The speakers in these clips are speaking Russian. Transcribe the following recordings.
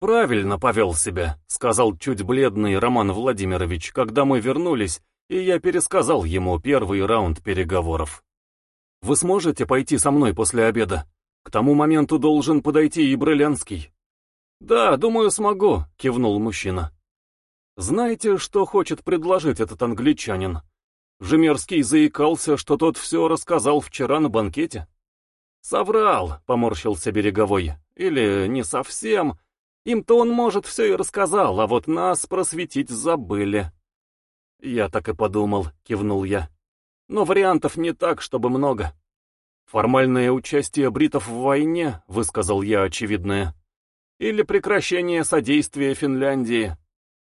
«Правильно повел себя», — сказал чуть бледный Роман Владимирович, когда мы вернулись, и я пересказал ему первый раунд переговоров. «Вы сможете пойти со мной после обеда? К тому моменту должен подойти и Брылянский». «Да, думаю, смогу», — кивнул мужчина. «Знаете, что хочет предложить этот англичанин?» Жемерский заикался, что тот все рассказал вчера на банкете. «Соврал», — поморщился Береговой. «Или не совсем. Им-то он, может, все и рассказал, а вот нас просветить забыли». «Я так и подумал», — кивнул я. «Но вариантов не так, чтобы много». «Формальное участие бритов в войне», — высказал я очевидное. «Или прекращение содействия Финляндии».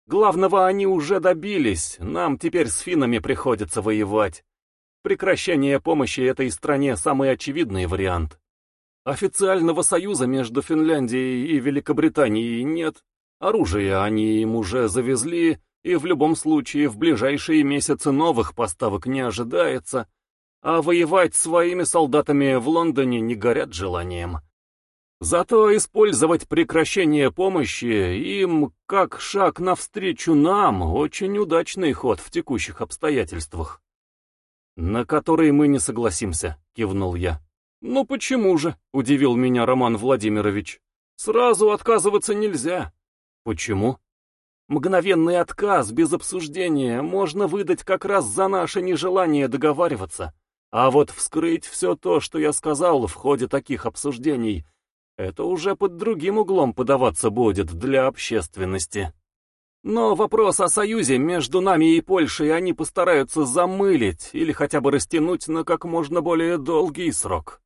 Главного они уже добились, нам теперь с финнами приходится воевать. Прекращение помощи этой стране – самый очевидный вариант. Официального союза между Финляндией и Великобританией нет. Оружие они им уже завезли, и в любом случае в ближайшие месяцы новых поставок не ожидается. А воевать своими солдатами в Лондоне не горят желанием. Зато использовать прекращение помощи им как шаг навстречу нам очень удачный ход в текущих обстоятельствах. На который мы не согласимся, кивнул я. Ну почему же, удивил меня Роман Владимирович. Сразу отказываться нельзя. Почему? Мгновенный отказ без обсуждения можно выдать как раз за наше нежелание договариваться. А вот вскрыть все то, что я сказал в ходе таких обсуждений – это уже под другим углом подаваться будет для общественности. Но вопрос о союзе между нами и Польшей они постараются замылить или хотя бы растянуть на как можно более долгий срок.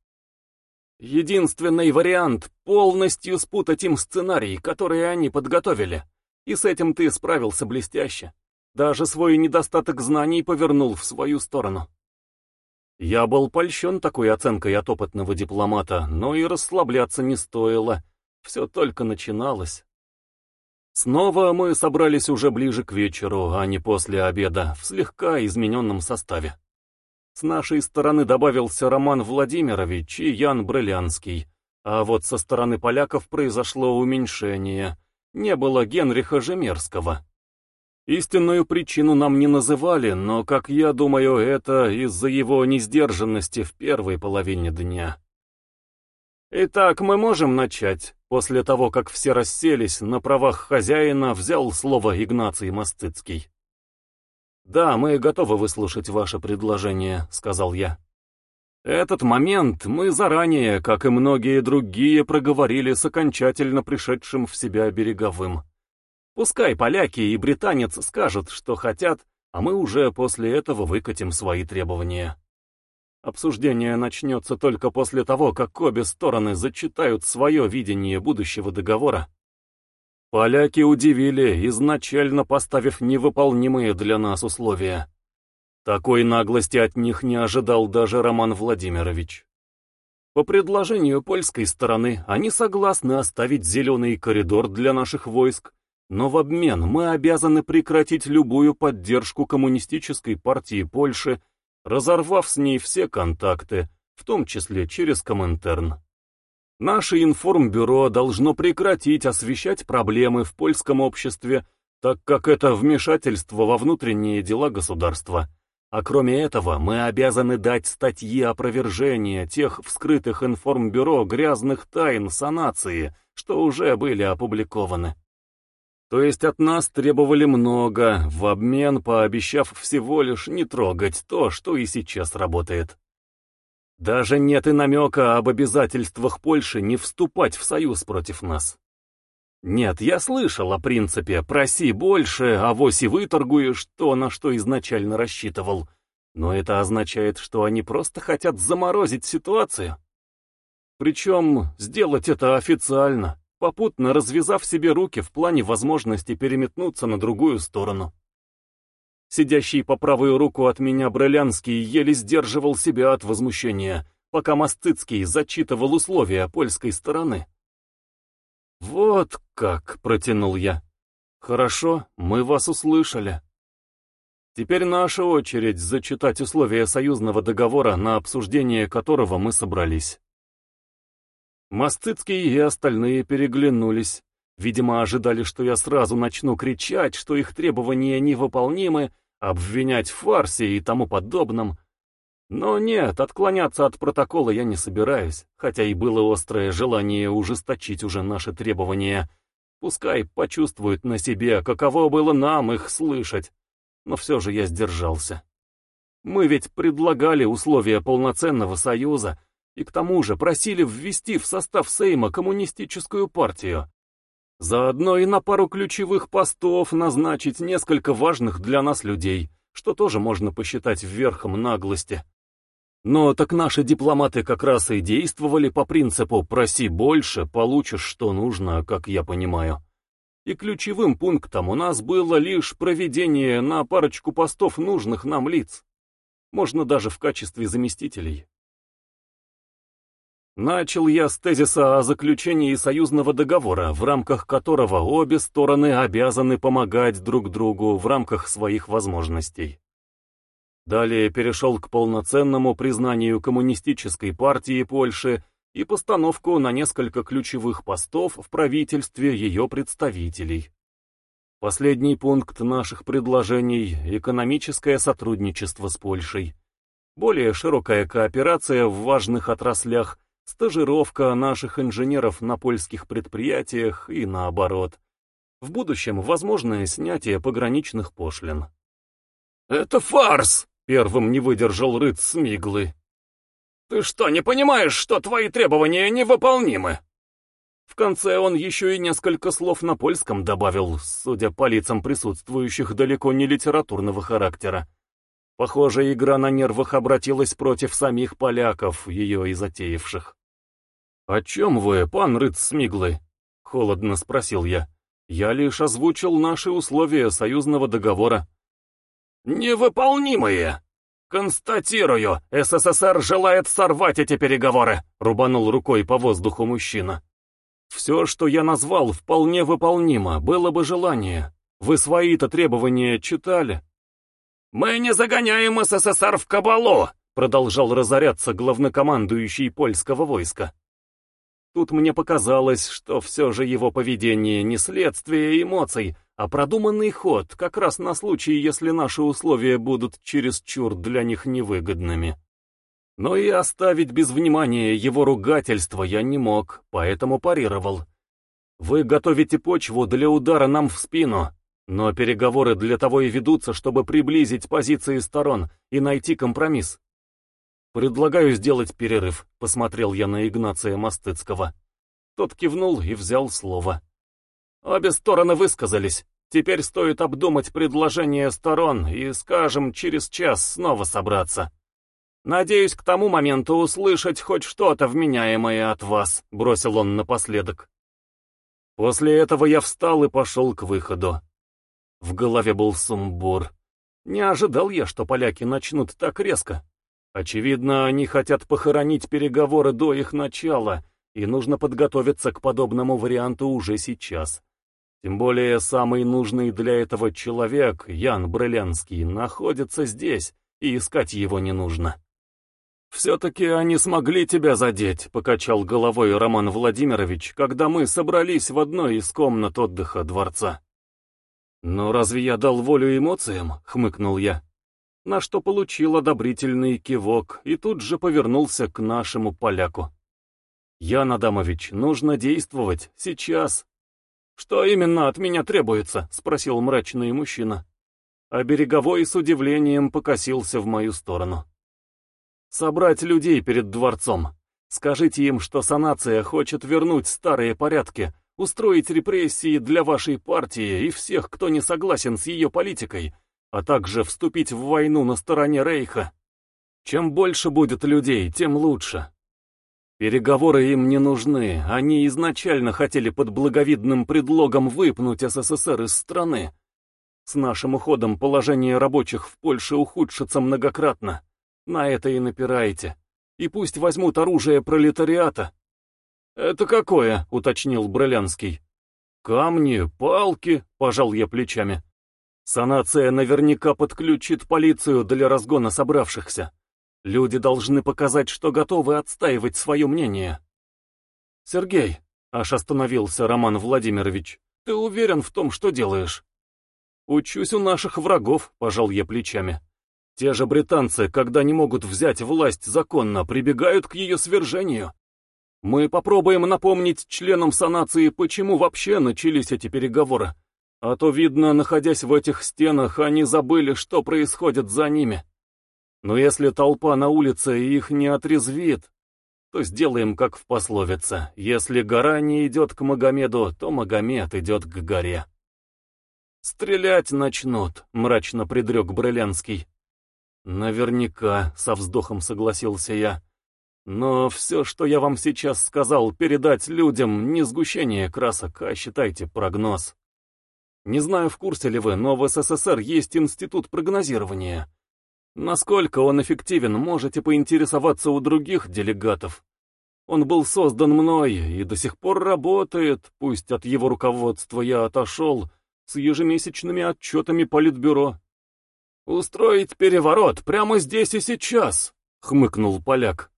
Единственный вариант — полностью спутать им сценарий, который они подготовили. И с этим ты справился блестяще. Даже свой недостаток знаний повернул в свою сторону. Я был польщен такой оценкой от опытного дипломата, но и расслабляться не стоило. Все только начиналось. Снова мы собрались уже ближе к вечеру, а не после обеда, в слегка измененном составе. С нашей стороны добавился Роман Владимирович и Ян Брылянский, а вот со стороны поляков произошло уменьшение. Не было Генриха Жемерского. Истинную причину нам не называли, но, как я думаю, это из-за его несдержанности в первой половине дня. Итак, мы можем начать. После того, как все расселись, на правах хозяина взял слово Игнаций Мостыцкий. «Да, мы готовы выслушать ваше предложение», — сказал я. Этот момент мы заранее, как и многие другие, проговорили с окончательно пришедшим в себя береговым. Пускай поляки и британец скажут, что хотят, а мы уже после этого выкатим свои требования. Обсуждение начнется только после того, как обе стороны зачитают свое видение будущего договора. Поляки удивили, изначально поставив невыполнимые для нас условия. Такой наглости от них не ожидал даже Роман Владимирович. По предложению польской стороны, они согласны оставить зеленый коридор для наших войск но в обмен мы обязаны прекратить любую поддержку коммунистической партии Польши, разорвав с ней все контакты, в том числе через Коминтерн. Наше информбюро должно прекратить освещать проблемы в польском обществе, так как это вмешательство во внутренние дела государства. А кроме этого, мы обязаны дать статьи опровержения тех вскрытых информбюро грязных тайн санации, что уже были опубликованы. То есть от нас требовали много, в обмен пообещав всего лишь не трогать то, что и сейчас работает. Даже нет и намека об обязательствах Польши не вступать в союз против нас. Нет, я слышал о принципе «проси больше, а вось и выторгуешь то, на что изначально рассчитывал». Но это означает, что они просто хотят заморозить ситуацию. Причем сделать это официально попутно развязав себе руки в плане возможности переметнуться на другую сторону. Сидящий по правую руку от меня Брылянский еле сдерживал себя от возмущения, пока Мостыцкий зачитывал условия польской стороны. «Вот как!» — протянул я. «Хорошо, мы вас услышали. Теперь наша очередь зачитать условия союзного договора, на обсуждение которого мы собрались». Мостыцкий и остальные переглянулись. Видимо, ожидали, что я сразу начну кричать, что их требования невыполнимы, обвинять в фарсе и тому подобном. Но нет, отклоняться от протокола я не собираюсь, хотя и было острое желание ужесточить уже наши требования. Пускай почувствуют на себе, каково было нам их слышать. Но все же я сдержался. Мы ведь предлагали условия полноценного союза, и к тому же просили ввести в состав Сейма коммунистическую партию. Заодно и на пару ключевых постов назначить несколько важных для нас людей, что тоже можно посчитать верхом наглости. Но так наши дипломаты как раз и действовали по принципу «проси больше, получишь что нужно», как я понимаю. И ключевым пунктом у нас было лишь проведение на парочку постов нужных нам лиц. Можно даже в качестве заместителей. Начал я с тезиса о заключении союзного договора, в рамках которого обе стороны обязаны помогать друг другу в рамках своих возможностей. Далее перешел к полноценному признанию коммунистической партии Польши и постановку на несколько ключевых постов в правительстве ее представителей. Последний пункт наших предложений – экономическое сотрудничество с Польшей. Более широкая кооперация в важных отраслях стажировка наших инженеров на польских предприятиях и наоборот. В будущем возможное снятие пограничных пошлин. «Это фарс!» — первым не выдержал рыц Смиглы. «Ты что, не понимаешь, что твои требования невыполнимы?» В конце он еще и несколько слов на польском добавил, судя по лицам присутствующих далеко не литературного характера. Похоже, игра на нервах обратилась против самих поляков, ее и затеявших. «О чем вы, пан Рыц Смиглы?» — холодно спросил я. «Я лишь озвучил наши условия союзного договора». «Невыполнимые! Констатирую, СССР желает сорвать эти переговоры!» — рубанул рукой по воздуху мужчина. «Все, что я назвал, вполне выполнимо, было бы желание. Вы свои-то требования читали?» «Мы не загоняем СССР в кабалу!» продолжал разоряться главнокомандующий польского войска. Тут мне показалось, что все же его поведение не следствие эмоций, а продуманный ход, как раз на случай, если наши условия будут чересчур для них невыгодными. Но и оставить без внимания его ругательство я не мог, поэтому парировал. Вы готовите почву для удара нам в спину, но переговоры для того и ведутся, чтобы приблизить позиции сторон и найти компромисс. «Предлагаю сделать перерыв», — посмотрел я на Игнация Мостыцкого. Тот кивнул и взял слово. «Обе стороны высказались. Теперь стоит обдумать предложение сторон и, скажем, через час снова собраться. Надеюсь, к тому моменту услышать хоть что-то вменяемое от вас», — бросил он напоследок. После этого я встал и пошел к выходу. В голове был сумбур. Не ожидал я, что поляки начнут так резко. Очевидно, они хотят похоронить переговоры до их начала, и нужно подготовиться к подобному варианту уже сейчас. Тем более, самый нужный для этого человек, Ян Брылянский, находится здесь, и искать его не нужно. «Все-таки они смогли тебя задеть», — покачал головой Роман Владимирович, когда мы собрались в одной из комнат отдыха дворца. «Но разве я дал волю эмоциям?» — хмыкнул я. На что получил одобрительный кивок и тут же повернулся к нашему поляку. «Ян Адамович, нужно действовать, сейчас». «Что именно от меня требуется?» — спросил мрачный мужчина. А Береговой с удивлением покосился в мою сторону. «Собрать людей перед дворцом. Скажите им, что санация хочет вернуть старые порядки, устроить репрессии для вашей партии и всех, кто не согласен с ее политикой, а также вступить в войну на стороне Рейха. Чем больше будет людей, тем лучше. Переговоры им не нужны, они изначально хотели под благовидным предлогом выпнуть СССР из страны. С нашим уходом положение рабочих в Польше ухудшится многократно. На это и напирайте. И пусть возьмут оружие пролетариата, «Это какое?» — уточнил Брылянский. «Камни, палки», — пожал я плечами. «Санация наверняка подключит полицию для разгона собравшихся. Люди должны показать, что готовы отстаивать свое мнение». «Сергей», Аж остановился Роман Владимирович. «Ты уверен в том, что делаешь?» «Учусь у наших врагов», — пожал я плечами. «Те же британцы, когда не могут взять власть законно, прибегают к ее свержению. Мы попробуем напомнить членам санации, почему вообще начались эти переговоры. А то, видно, находясь в этих стенах, они забыли, что происходит за ними. Но если толпа на улице их не отрезвит, то сделаем, как в пословице. Если гора не идет к Магомеду, то Магомед идет к горе. «Стрелять начнут», — мрачно предрек Брылянский. «Наверняка», — со вздохом согласился я. «Но все, что я вам сейчас сказал, передать людям не сгущение красок, а считайте прогноз. Не знаю, в курсе ли вы, но в СССР есть институт прогнозирования. Насколько он эффективен, можете поинтересоваться у других делегатов. Он был создан мной и до сих пор работает, пусть от его руководства я отошел, — с ежемесячными отчетами Политбюро. «Устроить переворот прямо здесь и сейчас», — хмыкнул поляк.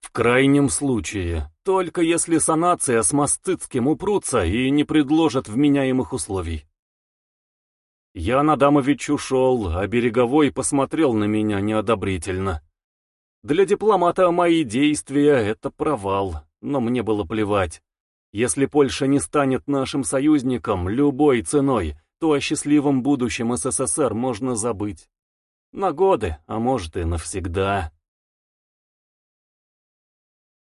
«В крайнем случае, только если санация с Мастыцким упрутся и не предложат вменяемых условий». Ян Адамович ушел, а Береговой посмотрел на меня неодобрительно. Для дипломата мои действия — это провал, но мне было плевать. Если Польша не станет нашим союзником любой ценой, то о счастливом будущем СССР можно забыть. На годы, а может и навсегда.